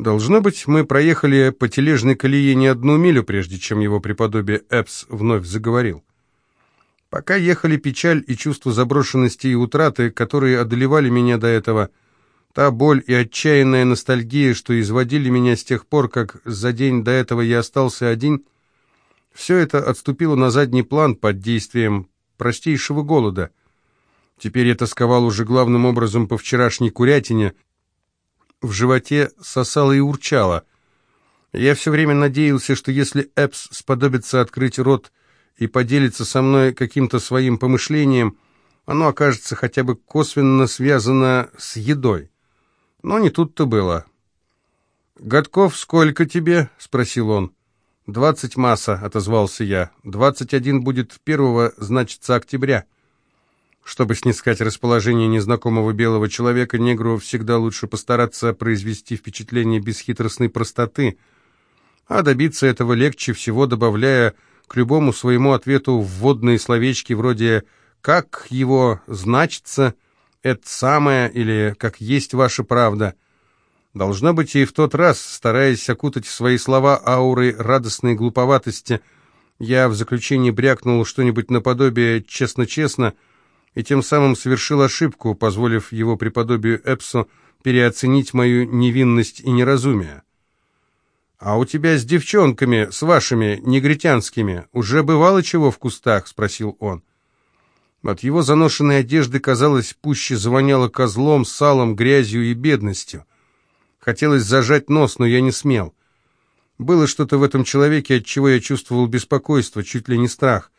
Должно быть, мы проехали по тележной колее не одну милю, прежде чем его преподобие Эпс вновь заговорил. Пока ехали печаль и чувство заброшенности и утраты, которые одолевали меня до этого, та боль и отчаянная ностальгия, что изводили меня с тех пор, как за день до этого я остался один, все это отступило на задний план под действием простейшего голода. Теперь я тосковал уже главным образом по вчерашней курятине — в животе сосало и урчало. Я все время надеялся, что если Эпс сподобится открыть рот и поделиться со мной каким-то своим помышлением, оно окажется хотя бы косвенно связано с едой. Но не тут-то было. «Годков сколько тебе?» — спросил он. «Двадцать масса», — отозвался я. «Двадцать один будет первого, значится, октября». Чтобы снискать расположение незнакомого белого человека, негру всегда лучше постараться произвести впечатление бесхитростной простоты, а добиться этого легче всего, добавляя к любому своему ответу вводные словечки вроде «как его значится», «это самое» или «как есть ваша правда». Должно быть, и в тот раз, стараясь окутать свои слова аурой радостной глуповатости, я в заключении брякнул что-нибудь наподобие «честно-честно», и тем самым совершил ошибку, позволив его преподобию Эпсу переоценить мою невинность и неразумие. «А у тебя с девчонками, с вашими, негритянскими, уже бывало чего в кустах?» — спросил он. От его заношенной одежды, казалось, пуще завоняло козлом, салом, грязью и бедностью. Хотелось зажать нос, но я не смел. Было что-то в этом человеке, от чего я чувствовал беспокойство, чуть ли не страх.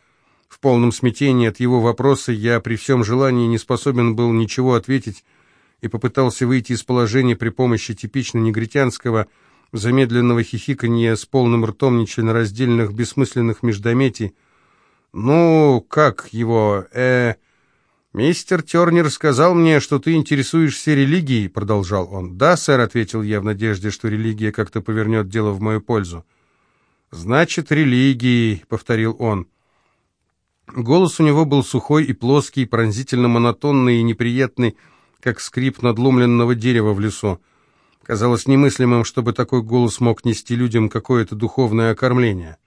В полном смятении от его вопроса я при всем желании не способен был ничего ответить и попытался выйти из положения при помощи типично негритянского замедленного хихиканья с полным ртом нечленораздельных бессмысленных междометий. «Ну, как его, э...» «Мистер Тернер сказал мне, что ты интересуешься религией», — продолжал он. «Да, сэр», — ответил я в надежде, что религия как-то повернет дело в мою пользу. «Значит, религией», — повторил он. Голос у него был сухой и плоский, пронзительно монотонный и неприятный, как скрип надломленного дерева в лесу. Казалось немыслимым, чтобы такой голос мог нести людям какое-то духовное окормление.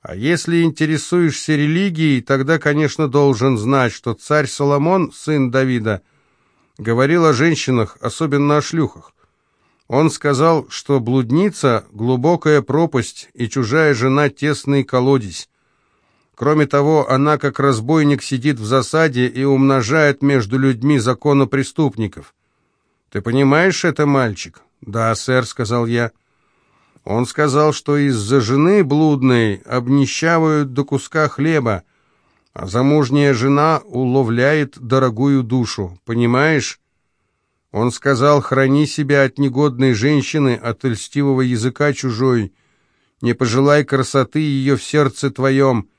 А если интересуешься религией, тогда, конечно, должен знать, что царь Соломон, сын Давида, говорил о женщинах, особенно о шлюхах. Он сказал, что блудница — глубокая пропасть, и чужая жена — тесный колодец. Кроме того, она, как разбойник, сидит в засаде и умножает между людьми законопреступников. Ты понимаешь это, мальчик? Да, сэр, сказал я. Он сказал, что из-за жены блудной обнищавают до куска хлеба, а замужняя жена уловляет дорогую душу. Понимаешь? Он сказал, храни себя от негодной женщины, от льстивого языка чужой. Не пожелай красоты ее в сердце твоем,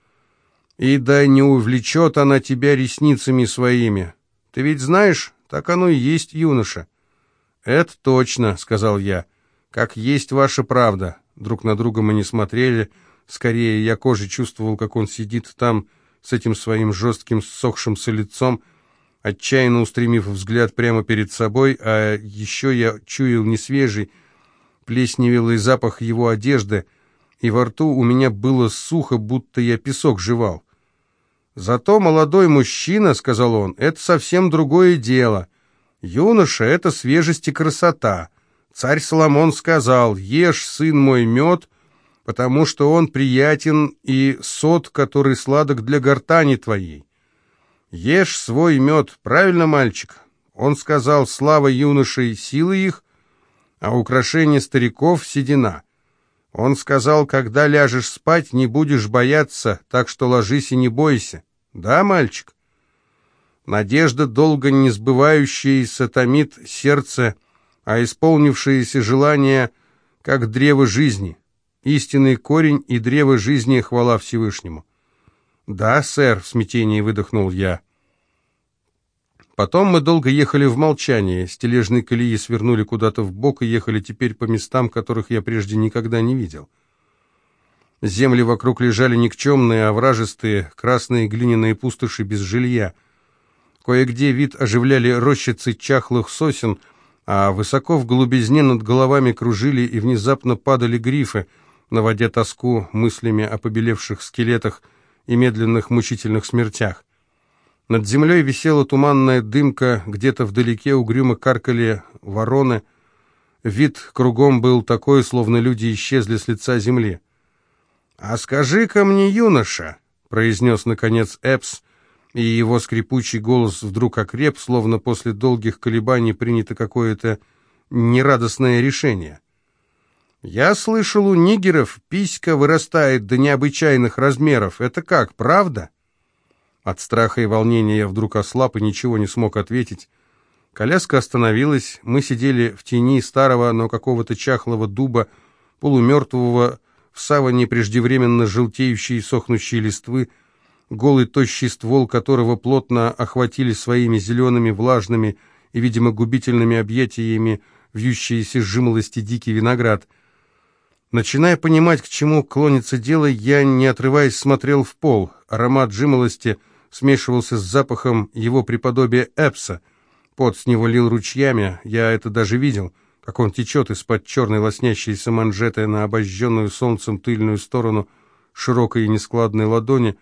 и да не увлечет она тебя ресницами своими. Ты ведь знаешь, так оно и есть, юноша». «Это точно», — сказал я, — «как есть ваша правда». Друг на друга мы не смотрели, скорее я кожей чувствовал, как он сидит там с этим своим жестким ссохшимся лицом, отчаянно устремив взгляд прямо перед собой, а еще я чуял несвежий, плесневелый запах его одежды, и во рту у меня было сухо, будто я песок жевал. Зато молодой мужчина, — сказал он, — это совсем другое дело. Юноша — это свежесть и красота. Царь Соломон сказал, ешь, сын мой, мед, потому что он приятен и сот, который сладок для гортани твоей. Ешь свой мед, правильно, мальчик? Он сказал, слава юношей, силы их, а украшение стариков — седина. Он сказал, когда ляжешь спать, не будешь бояться, так что ложись и не бойся. Да, мальчик? Надежда, долго не сбывающаяся, томит сердце, а исполнившееся желание, как древо жизни. Истинный корень и древо жизни хвала Всевышнему. Да, сэр, в смятении выдохнул я. Потом мы долго ехали в молчании, с тележной колеи свернули куда-то в бок и ехали теперь по местам, которых я прежде никогда не видел. Земли вокруг лежали никчемные, овражистые, красные глиняные пустоши без жилья. Кое-где вид оживляли рощицы чахлых сосен, а высоко в голубизне над головами кружили и внезапно падали грифы, наводя тоску мыслями о побелевших скелетах и медленных мучительных смертях. Над землей висела туманная дымка, где-то вдалеке угрюмо каркали вороны. Вид кругом был такой, словно люди исчезли с лица земли. «А скажи-ка мне, юноша», — произнес, наконец, Эпс, и его скрипучий голос вдруг окреп, словно после долгих колебаний принято какое-то нерадостное решение. «Я слышал, у нигеров писька вырастает до необычайных размеров. Это как, правда?» От страха и волнения я вдруг ослаб и ничего не смог ответить. Коляска остановилась, мы сидели в тени старого, но какого-то чахлого дуба, полумертвого, в саване преждевременно желтеющей и сохнущей листвы, голый тощий ствол которого плотно охватили своими зелеными, влажными и, видимо, губительными объятиями вьющиеся жимолости дикий виноград. Начиная понимать, к чему клонится дело, я, не отрываясь, смотрел в пол. Аромат жимолости смешивался с запахом его преподобия Эпса. Пот с него лил ручьями, я это даже видел — как он течет из-под черной лоснящейся манжеты на обожженную солнцем тыльную сторону широкой и нескладной ладони,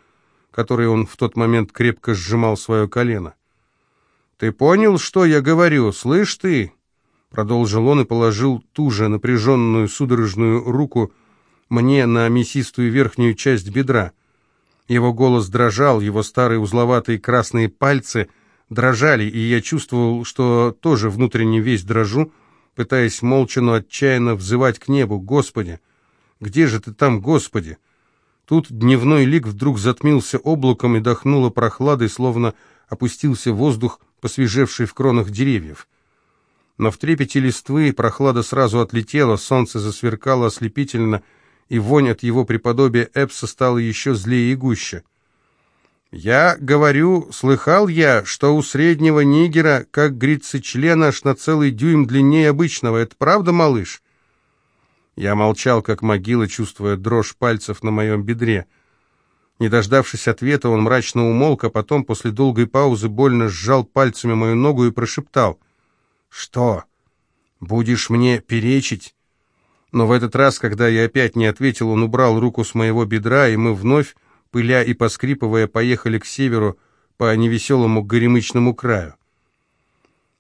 которой он в тот момент крепко сжимал свое колено. «Ты понял, что я говорю? Слышь ты?» Продолжил он и положил ту же напряженную судорожную руку мне на мясистую верхнюю часть бедра. Его голос дрожал, его старые узловатые красные пальцы дрожали, и я чувствовал, что тоже внутренне весь дрожу, пытаясь молча, но отчаянно взывать к небу. «Господи! Где же ты там, Господи?» Тут дневной лик вдруг затмился облаком и дохнуло прохладой, словно опустился воздух, посвежевший в кронах деревьев. Но в трепете листвы прохлада сразу отлетела, солнце засверкало ослепительно, и вонь от его преподобия Эпса стала еще злее и гуще. «Я говорю, слыхал я, что у среднего нигера, как говорится, член аж на целый дюйм длиннее обычного. Это правда, малыш?» Я молчал, как могила, чувствуя дрожь пальцев на моем бедре. Не дождавшись ответа, он мрачно умолк, а потом, после долгой паузы, больно сжал пальцами мою ногу и прошептал. «Что? Будешь мне перечить?» Но в этот раз, когда я опять не ответил, он убрал руку с моего бедра, и мы вновь пыля и поскрипывая, поехали к северу по невеселому горемычному краю.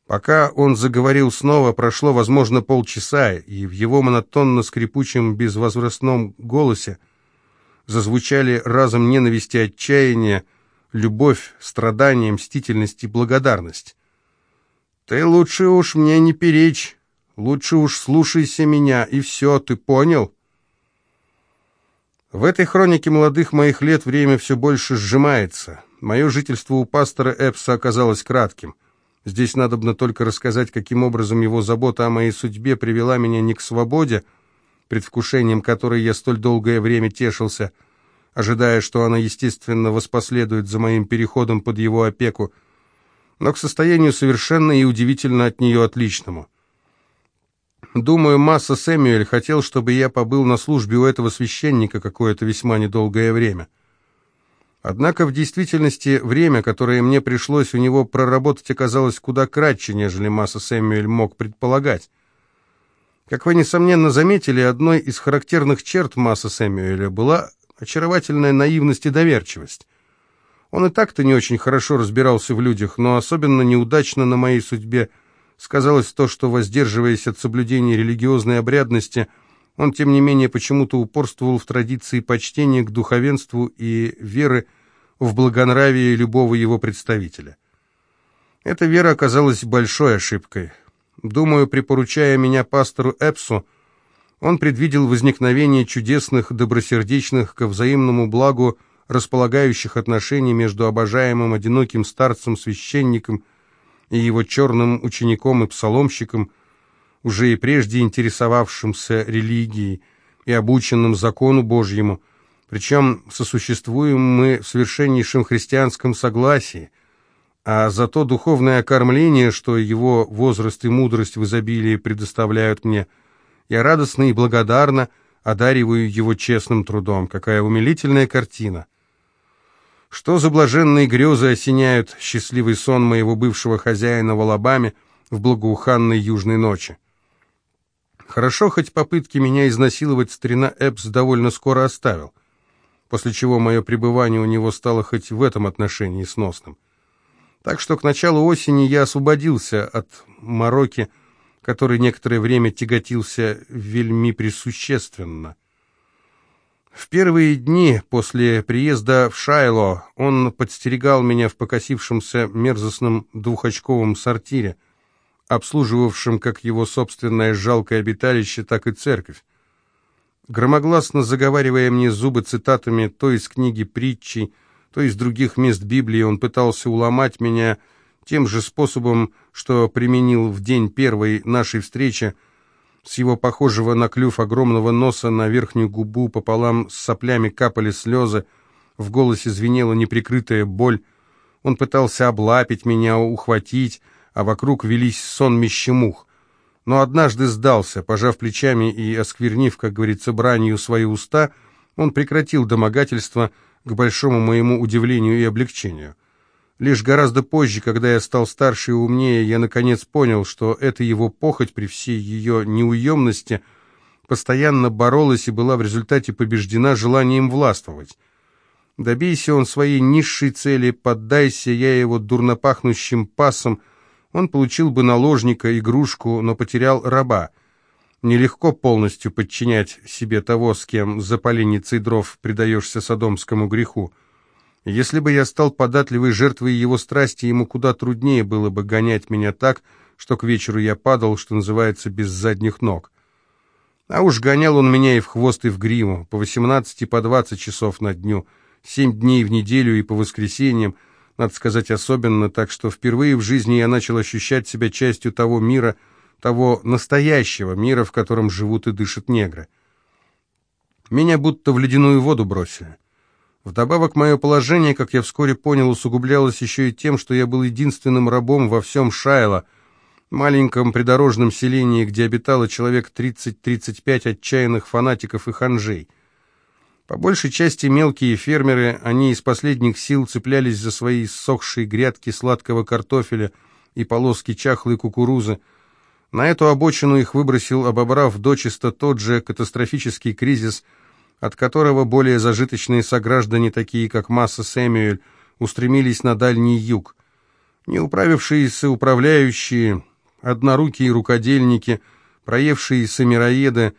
Пока он заговорил снова, прошло, возможно, полчаса, и в его монотонно-скрипучем безвозрастном голосе зазвучали разом ненависть и отчаяние, любовь, страдание, мстительность и благодарность. «Ты лучше уж мне не перечь, лучше уж слушайся меня, и все, ты понял?» В этой хронике молодых моих лет время все больше сжимается. Мое жительство у пастора Эпса оказалось кратким. Здесь надобно только рассказать, каким образом его забота о моей судьбе привела меня не к свободе, предвкушением которой я столь долгое время тешился, ожидая, что она, естественно, воспоследует за моим переходом под его опеку, но к состоянию совершенно и удивительно от нее отличному — Думаю, Масса Сэмюэль хотел, чтобы я побыл на службе у этого священника какое-то весьма недолгое время. Однако в действительности время, которое мне пришлось у него проработать, оказалось куда кратче, нежели Масса Сэмюэль мог предполагать. Как вы, несомненно, заметили, одной из характерных черт Масса Сэмюэля была очаровательная наивность и доверчивость. Он и так-то не очень хорошо разбирался в людях, но особенно неудачно на моей судьбе – сказалось то, что, воздерживаясь от соблюдения религиозной обрядности, он, тем не менее, почему-то упорствовал в традиции почтения к духовенству и веры в благонравие любого его представителя. Эта вера оказалась большой ошибкой. Думаю, припоручая меня пастору Эпсу, он предвидел возникновение чудесных, добросердечных, ко взаимному благу располагающих отношений между обожаемым одиноким старцем-священником и его черным учеником и псаломщиком, уже и прежде интересовавшимся религией и обученным закону Божьему, причем сосуществуем мы в совершеннейшем христианском согласии, а за то духовное окормление, что его возраст и мудрость в изобилии предоставляют мне, я радостно и благодарно одариваю его честным трудом. Какая умилительная картина! Что за блаженные грезы осеняют счастливый сон моего бывшего хозяина в Алабаме, в благоуханной южной ночи. Хорошо, хоть попытки меня изнасиловать старина Эпс довольно скоро оставил, после чего мое пребывание у него стало хоть в этом отношении сносным. Так что к началу осени я освободился от мороки, который некоторое время тяготился вельми присущественно. В первые дни после приезда в Шайло он подстерегал меня в покосившемся мерзостном двухочковом сортире, обслуживавшем как его собственное жалкое обиталище, так и церковь. Громогласно заговаривая мне зубы цитатами то из книги притчей, то из других мест Библии, он пытался уломать меня тем же способом, что применил в день первой нашей встречи, с его похожего на клюв огромного носа на верхнюю губу пополам с соплями капали слезы, в голосе звенела неприкрытая боль. Он пытался облапить меня, ухватить, а вокруг велись сонмище мух. Но однажды сдался, пожав плечами и осквернив, как говорится, бранью свои уста, он прекратил домогательство к большому моему удивлению и облегчению. Лишь гораздо позже, когда я стал старше и умнее, я наконец понял, что эта его похоть при всей ее неуемности постоянно боролась и была в результате побеждена желанием властвовать. Добейся он своей низшей цели, поддайся я его дурнопахнущим пасом, он получил бы наложника, игрушку, но потерял раба. Нелегко полностью подчинять себе того, с кем за поленницей дров предаешься садомскому греху. Если бы я стал податливой жертвой его страсти, ему куда труднее было бы гонять меня так, что к вечеру я падал, что называется, без задних ног. А уж гонял он меня и в хвост, и в гриву, по 18 и по 20 часов на дню, семь дней в неделю и по воскресеньям, надо сказать особенно, так что впервые в жизни я начал ощущать себя частью того мира, того настоящего мира, в котором живут и дышат негры. Меня будто в ледяную воду бросили. Вдобавок, мое положение, как я вскоре понял, усугублялось еще и тем, что я был единственным рабом во всем Шайло, маленьком придорожном селении, где обитало человек 30-35 отчаянных фанатиков и ханжей. По большей части мелкие фермеры, они из последних сил цеплялись за свои сохшие грядки сладкого картофеля и полоски чахлой кукурузы. На эту обочину их выбросил, обобрав дочисто тот же катастрофический кризис – от которого более зажиточные сограждане, такие как Масса Сэмюэль, устремились на Дальний Юг. Неуправившиеся управляющие, однорукие рукодельники, проевшиеся мироеды,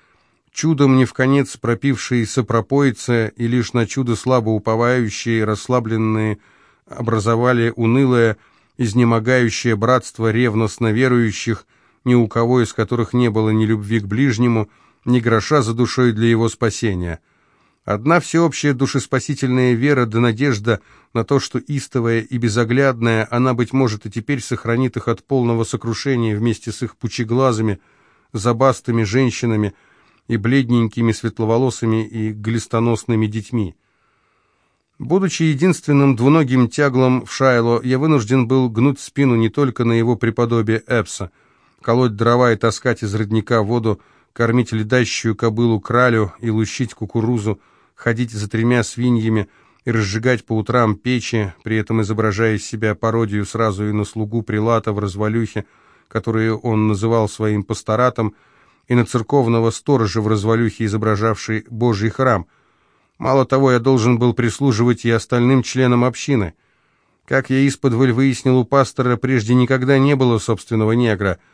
чудом не в конец пропившиеся пропоицы и лишь на чудо слабо уповающие, расслабленные, образовали унылое, изнемогающее братство ревностно верующих, ни у кого из которых не было ни любви к ближнему, ни гроша за душой для его спасения. Одна всеобщая душеспасительная вера да надежда на то, что истовая и безоглядная, она, быть может, и теперь сохранит их от полного сокрушения вместе с их пучеглазыми, забастыми женщинами и бледненькими светловолосыми и глистоносными детьми. Будучи единственным двуногим тяглом в Шайло, я вынужден был гнуть спину не только на его преподобие Эпса, колоть дрова и таскать из родника воду, кормить ледащую кобылу кралю и лущить кукурузу, ходить за тремя свиньями и разжигать по утрам печи, при этом изображая из себя пародию сразу и на слугу прилата в развалюхе, которую он называл своим пасторатом, и на церковного сторожа в развалюхе, изображавший Божий храм. Мало того, я должен был прислуживать и остальным членам общины. Как я исподволь выяснил у пастора, прежде никогда не было собственного негра —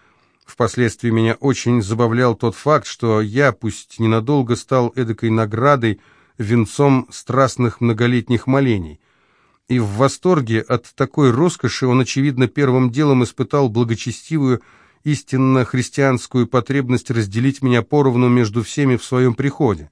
Впоследствии меня очень забавлял тот факт, что я, пусть ненадолго, стал эдакой наградой, венцом страстных многолетних молений. И в восторге от такой роскоши он, очевидно, первым делом испытал благочестивую, истинно христианскую потребность разделить меня поровну между всеми в своем приходе.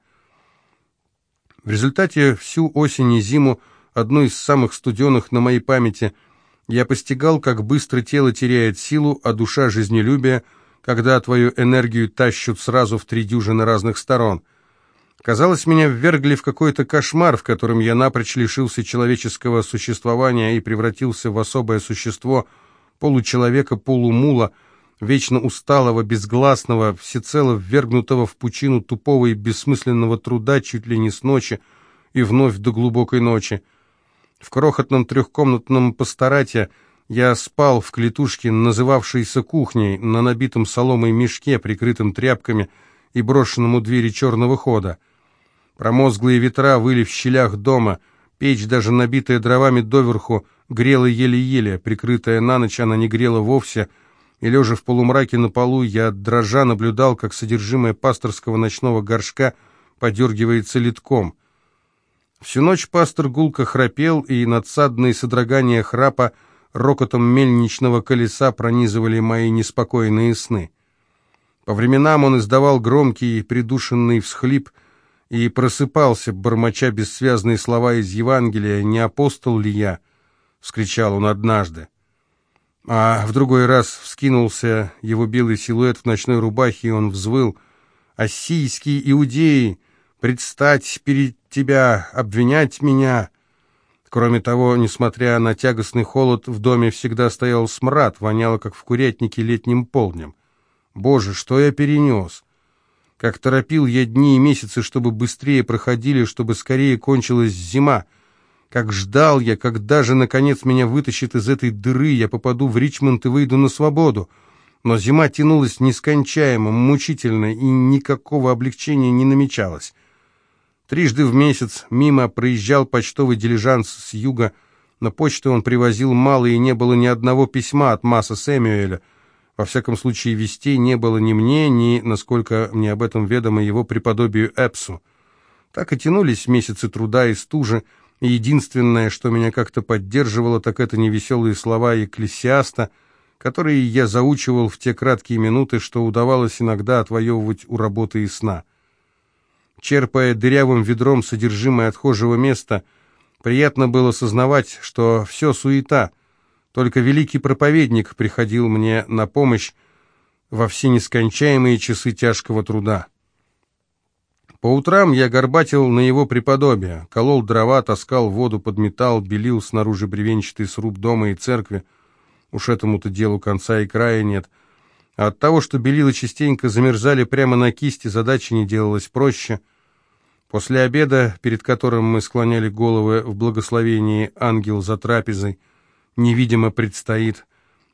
В результате всю осень и зиму, одну из самых студенных на моей памяти – я постигал, как быстро тело теряет силу, а душа жизнелюбие, когда твою энергию тащут сразу в три дюжины разных сторон. Казалось, меня ввергли в какой-то кошмар, в котором я напрочь лишился человеческого существования и превратился в особое существо, получеловека-полумула, вечно усталого, безгласного, всецело ввергнутого в пучину тупого и бессмысленного труда чуть ли не с ночи и вновь до глубокой ночи. В крохотном трехкомнатном пасторате, Я спал в клетушке, называвшейся кухней, на набитом соломой мешке, прикрытым тряпками и брошенном у двери черного хода. Промозглые ветра выли в щелях дома, печь, даже набитая дровами доверху, грела еле-еле, прикрытая на ночь она не грела вовсе, и, лежа в полумраке на полу, я дрожа наблюдал, как содержимое пасторского ночного горшка подергивается литком. Всю ночь пастор гулко храпел, и надсадные содрогания храпа рокотом мельничного колеса пронизывали мои неспокойные сны. По временам он издавал громкий придушенный всхлип и просыпался, бормоча бессвязные слова из Евангелия «Не апостол ли я?» — вскричал он однажды. А в другой раз вскинулся его белый силуэт в ночной рубахе, и он взвыл «Ассийские иудеи, предстать перед тебя, обвинять меня!» Кроме того, несмотря на тягостный холод, в доме всегда стоял смрад, воняло, как в курятнике летним полднем. Боже, что я перенес! Как торопил я дни и месяцы, чтобы быстрее проходили, чтобы скорее кончилась зима. Как ждал я, когда же, наконец, меня вытащит из этой дыры, я попаду в Ричмонд и выйду на свободу. Но зима тянулась нескончаемо, мучительно, и никакого облегчения не намечалось. Трижды в месяц мимо проезжал почтовый дилижанс с юга. На почту он привозил мало, и не было ни одного письма от Масса Сэмюэля. Во всяком случае, вестей не было ни мне, ни, насколько мне об этом ведомо, его преподобию Эпсу. Так и тянулись месяцы труда и стужи, и единственное, что меня как-то поддерживало, так это невеселые слова экклесиаста, которые я заучивал в те краткие минуты, что удавалось иногда отвоевывать у работы и сна. Черпая дырявым ведром содержимое отхожего места, приятно было сознавать, что все суета. Только великий проповедник приходил мне на помощь во все нескончаемые часы тяжкого труда. По утрам я горбатил на его преподобие, колол дрова, таскал воду, подметал, белил снаружи бревенчатый сруб дома и церкви. Уж этому-то делу конца и края нет. А от того, что белила частенько замерзали прямо на кисти, задача не делалась проще — После обеда, перед которым мы склоняли головы в благословении ангел за трапезой, невидимо предстоит,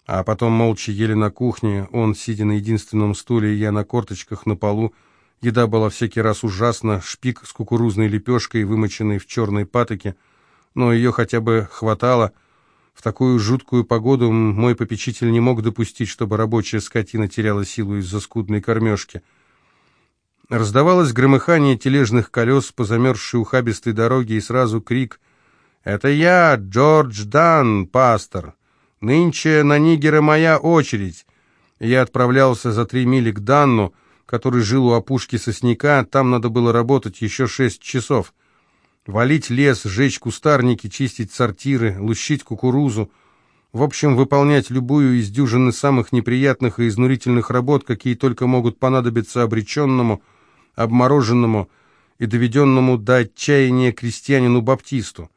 а потом молча ели на кухне, он, сидя на единственном стуле, я на корточках на полу, еда была всякий раз ужасна, шпик с кукурузной лепешкой, вымоченной в черной патоке, но ее хотя бы хватало. В такую жуткую погоду мой попечитель не мог допустить, чтобы рабочая скотина теряла силу из-за скудной кормежки — Раздавалось громыхание тележных колес по замерзшей ухабистой дороге и сразу крик «Это я, Джордж Дан, пастор! Нынче на Нигера моя очередь!» Я отправлялся за три мили к Данну, который жил у опушки сосняка, там надо было работать еще шесть часов. Валить лес, жечь кустарники, чистить сортиры, лущить кукурузу. В общем, выполнять любую из дюжины самых неприятных и изнурительных работ, какие только могут понадобиться обреченному – обмороженному и доведенному до отчаяния крестьянину-баптисту.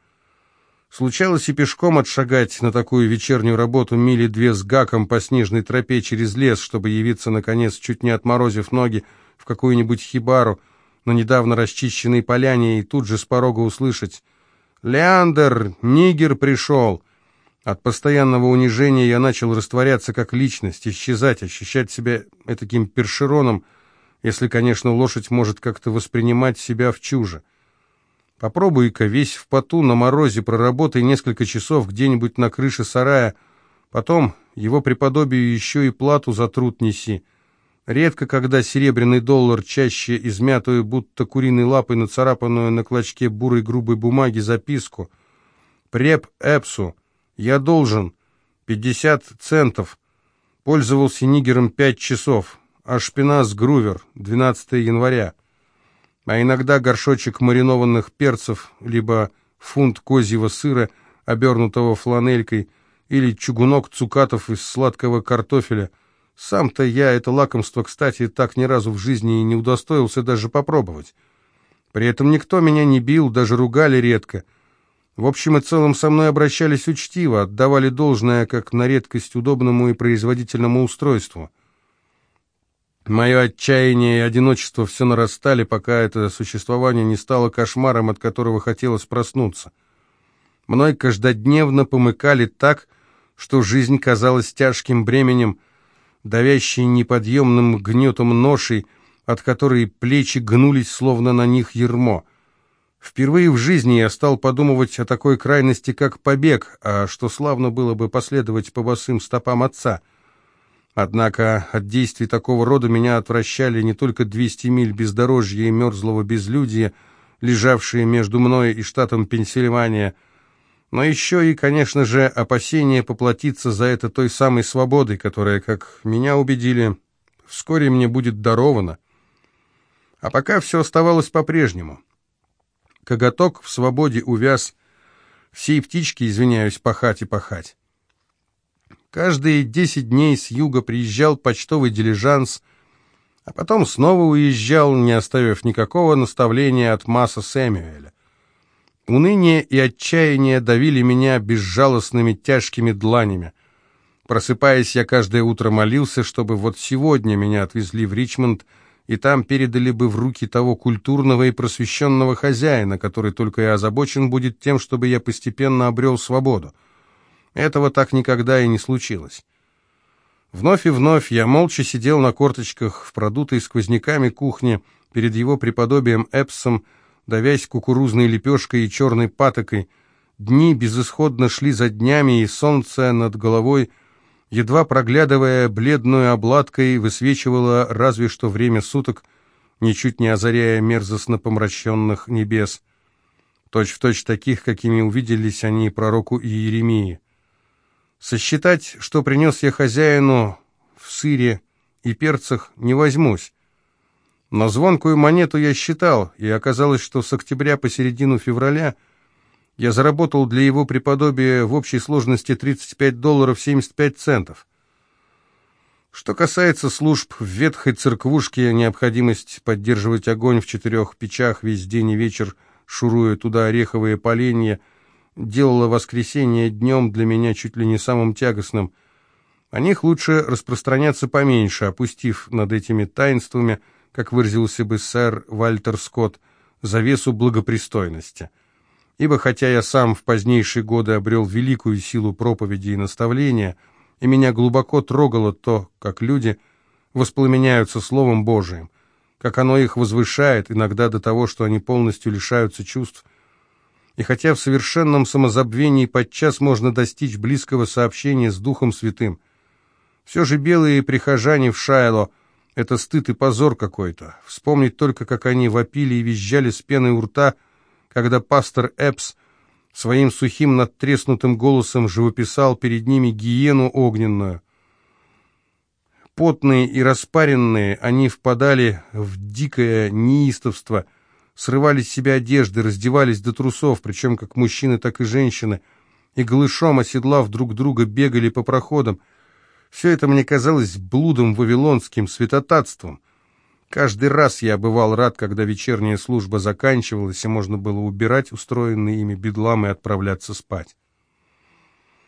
Случалось и пешком отшагать на такую вечернюю работу мили две с гаком по снежной тропе через лес, чтобы явиться, наконец, чуть не отморозив ноги, в какую-нибудь хибару на недавно расчищенной поляне и тут же с порога услышать «Леандер, нигер пришел!» От постоянного унижения я начал растворяться как личность, исчезать, ощущать себя таким першероном, если, конечно, лошадь может как-то воспринимать себя в чуже. Попробуй-ка весь в поту на морозе проработай несколько часов где-нибудь на крыше сарая, потом его преподобию еще и плату за труд неси. Редко, когда серебряный доллар, чаще измятую, будто куриной лапой нацарапанную на клочке бурой грубой бумаги записку. «Преп Эпсу, я должен. Пятьдесят центов. Пользовался нигером пять часов ашпиназ грувер, 12 января, а иногда горшочек маринованных перцев, либо фунт козьего сыра, обернутого фланелькой, или чугунок цукатов из сладкого картофеля. Сам-то я это лакомство, кстати, так ни разу в жизни и не удостоился даже попробовать. При этом никто меня не бил, даже ругали редко. В общем и целом со мной обращались учтиво, отдавали должное как на редкость удобному и производительному устройству. Мое отчаяние и одиночество все нарастали, пока это существование не стало кошмаром, от которого хотелось проснуться. Мной каждодневно помыкали так, что жизнь казалась тяжким бременем, давящей неподъемным гнетом ношей, от которой плечи гнулись, словно на них ермо. Впервые в жизни я стал подумывать о такой крайности, как побег, а что славно было бы последовать по босым стопам отца. Однако от действий такого рода меня отвращали не только 200 миль бездорожья и мерзлого безлюдья, лежавшие между мной и штатом Пенсильвания, но еще и, конечно же, опасение поплатиться за это той самой свободой, которая, как меня убедили, вскоре мне будет дарована. А пока все оставалось по-прежнему. Коготок в свободе увяз, всей птички, извиняюсь, пахать и пахать. Каждые десять дней с юга приезжал почтовый дилижанс, а потом снова уезжал, не оставив никакого наставления от Масса Сэмюэля. Уныние и отчаяние давили меня безжалостными тяжкими дланями. Просыпаясь, я каждое утро молился, чтобы вот сегодня меня отвезли в Ричмонд, и там передали бы в руки того культурного и просвещенного хозяина, который только и озабочен будет тем, чтобы я постепенно обрел свободу. Этого так никогда и не случилось. Вновь и вновь я молча сидел на корточках в продутой сквозняками кухне перед его преподобием Эпсом, давясь кукурузной лепешкой и черной патокой. Дни безысходно шли за днями, и солнце над головой, едва проглядывая бледную обладкой, высвечивало разве что время суток, ничуть не озаряя мерзостно помраченных небес, точь-в-точь точь таких, какими увиделись они пророку Иеремии. Сосчитать, что принес я хозяину в сыре и перцах, не возьмусь, но звонкую монету я считал, и оказалось, что с октября по середину февраля я заработал для его преподобия в общей сложности 35 долларов 75 центов. Что касается служб в ветхой церквушке, необходимость поддерживать огонь в четырех печах весь день и вечер, шуруя туда ореховые поленья, делала воскресенье днем для меня чуть ли не самым тягостным. О них лучше распространяться поменьше, опустив над этими таинствами – как выразился бы сэр Вальтер Скотт, завесу благопристойности. Ибо хотя я сам в позднейшие годы обрел великую силу проповеди и наставления, и меня глубоко трогало то, как люди воспламеняются Словом Божиим, как оно их возвышает, иногда до того, что они полностью лишаются чувств, и хотя в совершенном самозабвении подчас можно достичь близкого сообщения с Духом Святым, все же белые прихожане в Шайло – это стыд и позор какой-то. Вспомнить только, как они вопили и визжали с пеной у рта, когда пастор Эпс своим сухим надтреснутым голосом живописал перед ними гиену огненную. Потные и распаренные, они впадали в дикое неистовство, срывали с себя одежды, раздевались до трусов, причем как мужчины, так и женщины, и голышом, оседлав друг друга, бегали по проходам — все это мне казалось блудом вавилонским, святотатством. Каждый раз я бывал рад, когда вечерняя служба заканчивалась, и можно было убирать устроенные ими бедлам и отправляться спать.